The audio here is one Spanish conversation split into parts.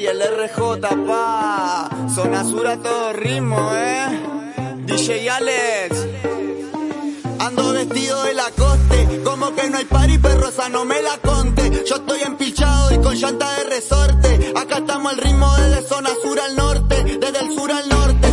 y el RJ, pa. Zona sur a todo ritmo, eh. DJ Alex. Ando vestido de la coste, como que no hay party, perrosa, no me la conte. Yo estoy empilchado y con llanta de resorte. Acá estamos al ritmo desde zona sur al norte, desde el sur al norte.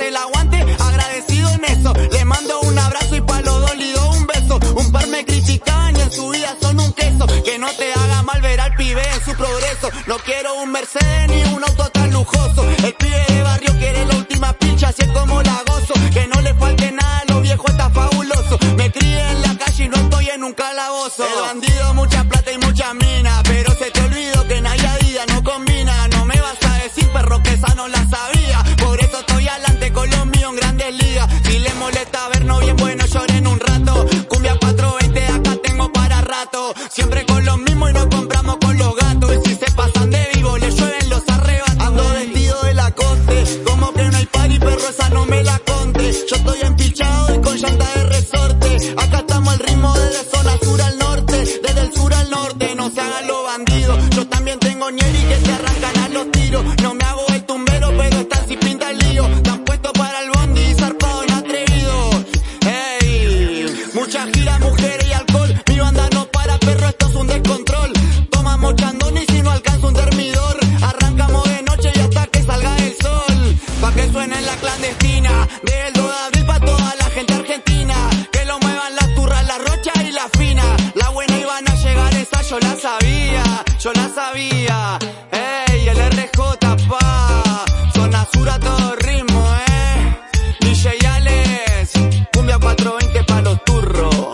Hace el aguante, agradecido en eso. Le mando un abrazo y pa' los dolidos un beso. Un par me critican y en su vida son un queso. Que no te haga mal ver al pibe en su progreso. No quiero un Mercedes ni un auto tan lujoso. El pibe de barrio quiere la última pincha, así es como la gozo. Que no le falte nada, lo viejo está fabuloso. Me crié en la calle y no estoy en un calabozo. El bandido, mucha somos los mismos y nos compramos con los gatos. Y si se pasan de vivo, les llueven los arrebatos. Ando vestido de la coste, como que no hay party, perro, esa no me la conte. Yo estoy empichado y con llanta de resorte. Acá estamos al ritmo desde zona sur al norte, desde el sur al norte, no se hagan Argentina. Del 2 de abril para toda la gente argentina. Que lo muevan las turras, la rocha y la fina. La buena iban a llegar, esa yo la sabía, yo la sabía. Ey, el RJ pa. Zona sur a todo ritmo, eh. DJ Alex, cumbia 420 pa los turros.